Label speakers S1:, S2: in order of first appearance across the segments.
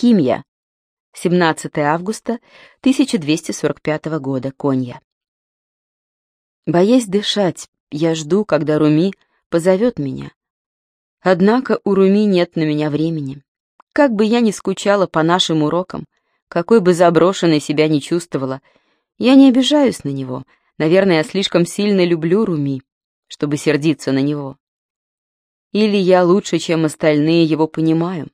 S1: Кимья. 17 августа 1245 года. Конья. Боясь дышать, я жду, когда Руми позовет меня. Однако у Руми нет на меня времени. Как бы я ни скучала по нашим урокам, какой бы заброшенной себя ни чувствовала, я не обижаюсь на него. Наверное, я слишком сильно люблю Руми, чтобы сердиться на него. Или я лучше, чем остальные, его понимаю.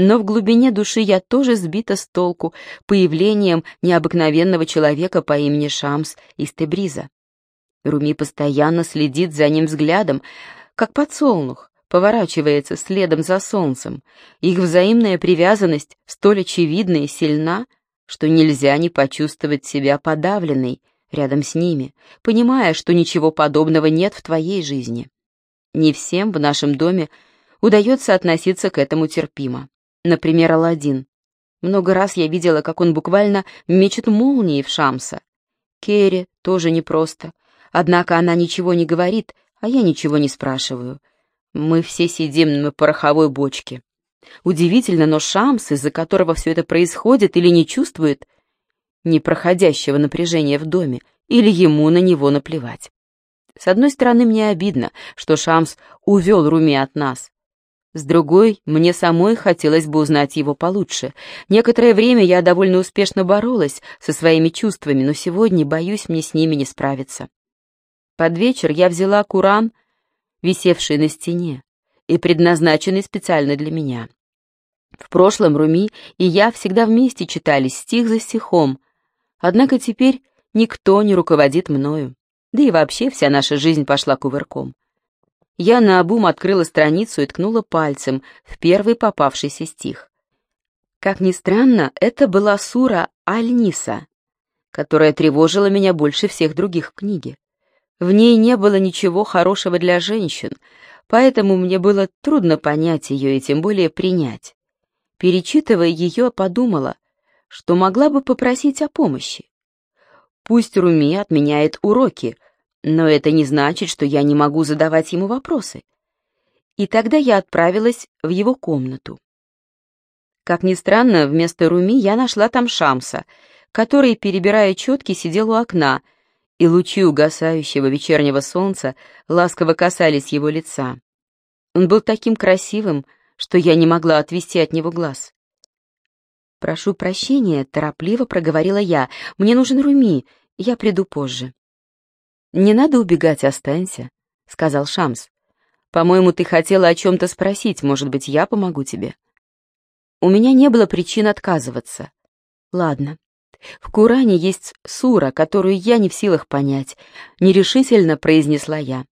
S1: Но в глубине души я тоже сбита с толку появлением необыкновенного человека по имени Шамс из Тебриза. Руми постоянно следит за ним взглядом, как подсолнух, поворачивается следом за солнцем. Их взаимная привязанность столь очевидна и сильна, что нельзя не почувствовать себя подавленной рядом с ними, понимая, что ничего подобного нет в твоей жизни. Не всем в нашем доме удается относиться к этому терпимо. Например, Аладдин. Много раз я видела, как он буквально мечет молнии в Шамса. Керри тоже непросто. Однако она ничего не говорит, а я ничего не спрашиваю. Мы все сидим на пороховой бочке. Удивительно, но Шамс, из-за которого все это происходит, или не чувствует непроходящего напряжения в доме, или ему на него наплевать. С одной стороны, мне обидно, что Шамс увел Руми от нас. С другой, мне самой хотелось бы узнать его получше. Некоторое время я довольно успешно боролась со своими чувствами, но сегодня, боюсь, мне с ними не справиться. Под вечер я взяла Куран, висевший на стене и предназначенный специально для меня. В прошлом Руми и я всегда вместе читали стих за стихом, однако теперь никто не руководит мною, да и вообще вся наша жизнь пошла кувырком. Я наобум открыла страницу и ткнула пальцем в первый попавшийся стих. Как ни странно, это была сура Аль-Ниса, которая тревожила меня больше всех других в книге. В ней не было ничего хорошего для женщин, поэтому мне было трудно понять ее и тем более принять. Перечитывая ее, подумала, что могла бы попросить о помощи. Пусть Руми отменяет уроки, но это не значит, что я не могу задавать ему вопросы. И тогда я отправилась в его комнату. Как ни странно, вместо Руми я нашла там Шамса, который, перебирая четки, сидел у окна — и лучи угасающего вечернего солнца ласково касались его лица. Он был таким красивым, что я не могла отвести от него глаз. «Прошу прощения», — торопливо проговорила я. «Мне нужен Руми, я приду позже». «Не надо убегать, останься», — сказал Шамс. «По-моему, ты хотела о чем-то спросить, может быть, я помогу тебе». У меня не было причин отказываться. «Ладно, в Коране есть сура, которую я не в силах понять, нерешительно произнесла я.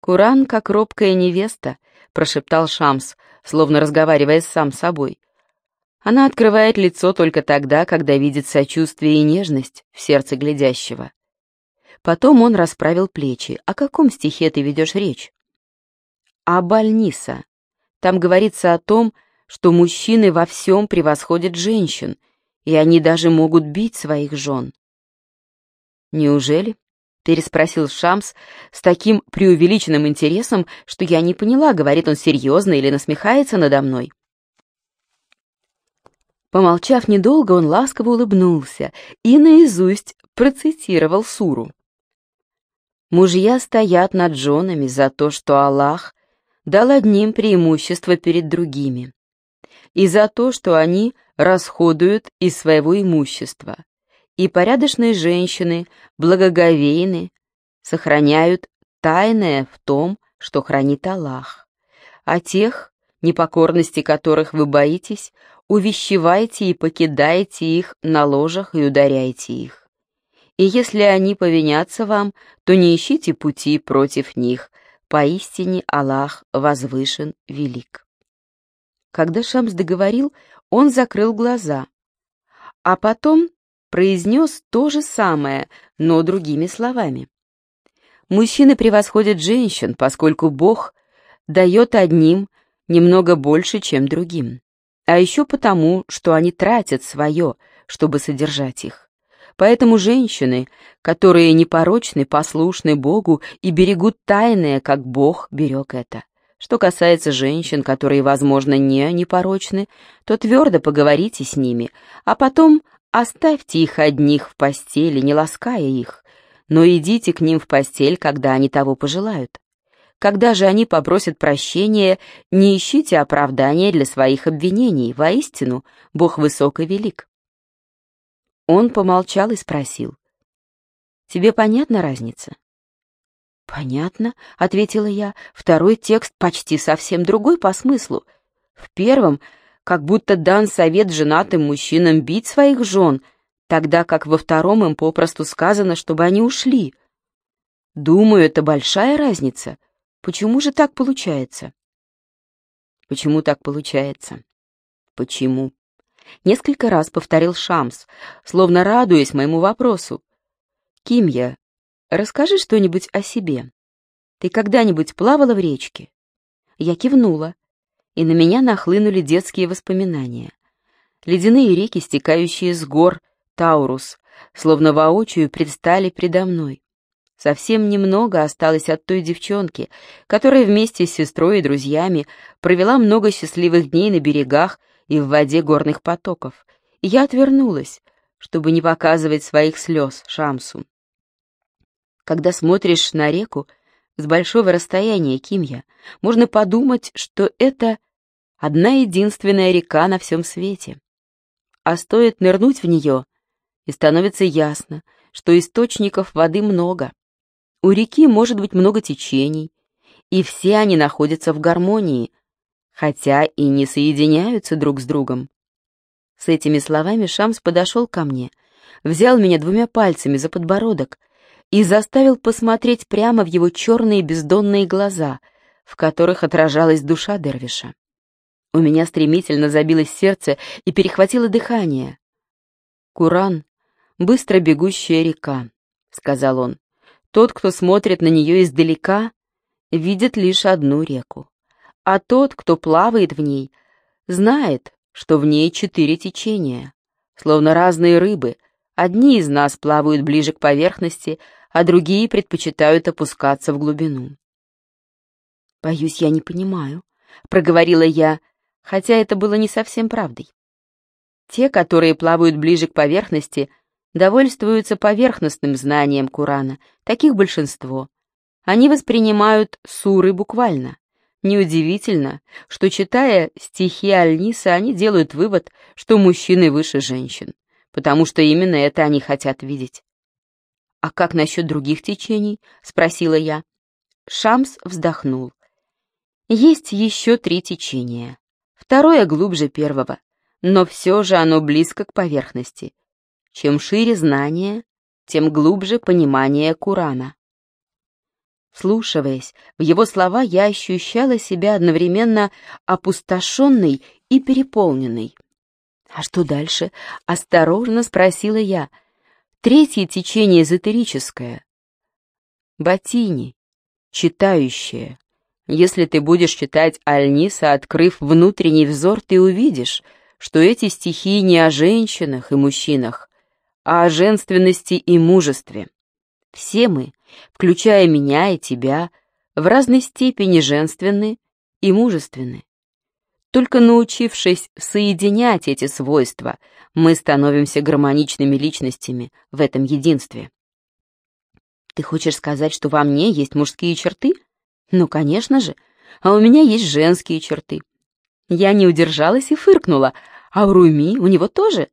S1: Куран как робкая невеста, прошептал Шамс, словно разговаривая сам с собой. Она открывает лицо только тогда, когда видит сочувствие и нежность в сердце глядящего. Потом он расправил плечи. О каком стихе ты ведешь речь? О Бальниса. Там говорится о том, что мужчины во всем превосходят женщин — и они даже могут бить своих жен. «Неужели?» — переспросил Шамс с таким преувеличенным интересом, что я не поняла, говорит он серьезно или насмехается надо мной. Помолчав недолго, он ласково улыбнулся и наизусть процитировал суру. «Мужья стоят над женами за то, что Аллах дал одним преимущество перед другими, и за то, что они расходуют из своего имущества, и порядочные женщины благоговейны, сохраняют тайное в том, что хранит Аллах, а тех, непокорности которых вы боитесь, увещевайте и покидайте их на ложах и ударяйте их. И если они повинятся вам, то не ищите пути против них, поистине Аллах возвышен велик. Когда Шамс договорил, он закрыл глаза, а потом произнес то же самое, но другими словами. Мужчины превосходят женщин, поскольку Бог дает одним немного больше, чем другим. А еще потому, что они тратят свое, чтобы содержать их. Поэтому женщины, которые непорочны, послушны Богу и берегут тайное, как Бог берег это, Что касается женщин, которые, возможно, не непорочны, то твердо поговорите с ними, а потом оставьте их одних в постели, не лаская их, но идите к ним в постель, когда они того пожелают. Когда же они попросят прощения, не ищите оправдания для своих обвинений, воистину, Бог высок и велик. Он помолчал и спросил, «Тебе понятна разница?» «Понятно», — ответила я. «Второй текст почти совсем другой по смыслу. В первом как будто дан совет женатым мужчинам бить своих жен, тогда как во втором им попросту сказано, чтобы они ушли. Думаю, это большая разница. Почему же так получается?» «Почему так получается?» «Почему?» Несколько раз повторил Шамс, словно радуясь моему вопросу. «Кимья, Расскажи что-нибудь о себе. Ты когда-нибудь плавала в речке?» Я кивнула, и на меня нахлынули детские воспоминания. Ледяные реки, стекающие с гор, Таурус, словно воочию предстали предо мной. Совсем немного осталось от той девчонки, которая вместе с сестрой и друзьями провела много счастливых дней на берегах и в воде горных потоков. И я отвернулась, чтобы не показывать своих слез Шамсу. Когда смотришь на реку с большого расстояния, Кимья, можно подумать, что это одна единственная река на всем свете. А стоит нырнуть в нее, и становится ясно, что источников воды много. У реки может быть много течений, и все они находятся в гармонии, хотя и не соединяются друг с другом. С этими словами Шамс подошел ко мне, взял меня двумя пальцами за подбородок и заставил посмотреть прямо в его черные бездонные глаза, в которых отражалась душа Дервиша. У меня стремительно забилось сердце и перехватило дыхание. «Куран — быстро бегущая река», — сказал он. «Тот, кто смотрит на нее издалека, видит лишь одну реку, а тот, кто плавает в ней, знает, что в ней четыре течения, словно разные рыбы. Одни из нас плавают ближе к поверхности, а другие предпочитают опускаться в глубину. «Боюсь, я не понимаю», — проговорила я, хотя это было не совсем правдой. Те, которые плавают ближе к поверхности, довольствуются поверхностным знанием Курана, таких большинство. Они воспринимают суры буквально. Неудивительно, что, читая стихи Аль-Ниса, они делают вывод, что мужчины выше женщин, потому что именно это они хотят видеть. «А как насчет других течений?» — спросила я. Шамс вздохнул. «Есть еще три течения. Второе глубже первого, но все же оно близко к поверхности. Чем шире знание, тем глубже понимание Курана». Слушаясь в его слова, я ощущала себя одновременно опустошенной и переполненной. «А что дальше?» — осторожно спросила я — Третье течение эзотерическое. Ботини, читающее. Если ты будешь читать Альниса, открыв внутренний взор, ты увидишь, что эти стихи не о женщинах и мужчинах, а о женственности и мужестве. Все мы, включая меня и тебя, в разной степени женственны и мужественны. Только научившись соединять эти свойства, мы становимся гармоничными личностями в этом единстве. Ты хочешь сказать, что во мне есть мужские черты? Ну, конечно же. А у меня есть женские черты. Я не удержалась и фыркнула. А у Руми у него тоже?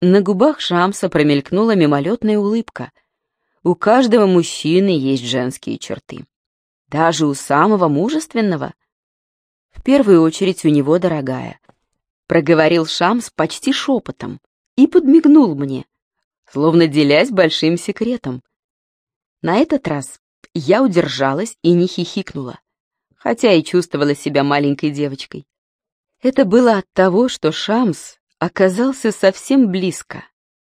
S1: На губах Шамса промелькнула мимолетная улыбка. У каждого мужчины есть женские черты. Даже у самого мужественного — в первую очередь у него, дорогая. Проговорил Шамс почти шепотом и подмигнул мне, словно делясь большим секретом. На этот раз я удержалась и не хихикнула, хотя и чувствовала себя маленькой девочкой. Это было от того, что Шамс оказался совсем близко.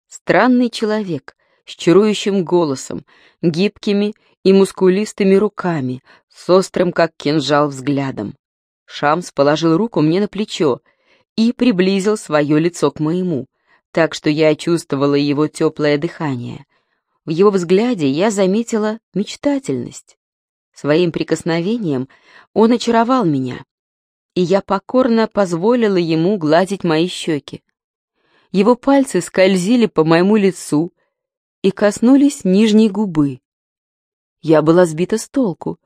S1: Странный человек с чарующим голосом, гибкими и мускулистыми руками, с острым, как кинжал, взглядом. Шамс положил руку мне на плечо и приблизил свое лицо к моему, так что я чувствовала его теплое дыхание. В его взгляде я заметила мечтательность. Своим прикосновением он очаровал меня, и я покорно позволила ему гладить мои щеки. Его пальцы скользили по моему лицу и коснулись нижней губы. Я была сбита с толку.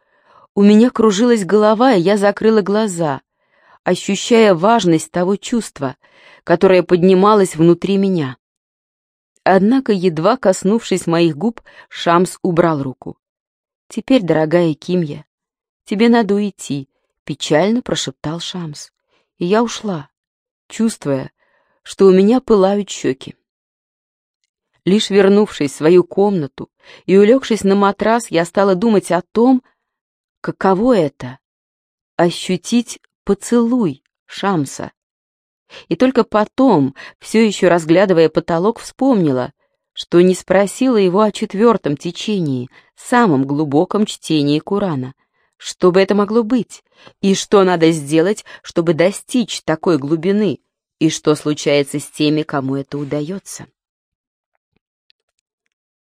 S1: У меня кружилась голова, и я закрыла глаза, ощущая важность того чувства, которое поднималось внутри меня. Однако, едва коснувшись моих губ, Шамс убрал руку. «Теперь, дорогая Кимья, тебе надо уйти», — печально прошептал Шамс. И я ушла, чувствуя, что у меня пылают щеки. Лишь вернувшись в свою комнату и улегшись на матрас, я стала думать о том, каково это — ощутить поцелуй Шамса. И только потом, все еще разглядывая потолок, вспомнила, что не спросила его о четвертом течении, самом глубоком чтении Курана. Что бы это могло быть? И что надо сделать, чтобы достичь такой глубины? и что случается с теми, кому это удается.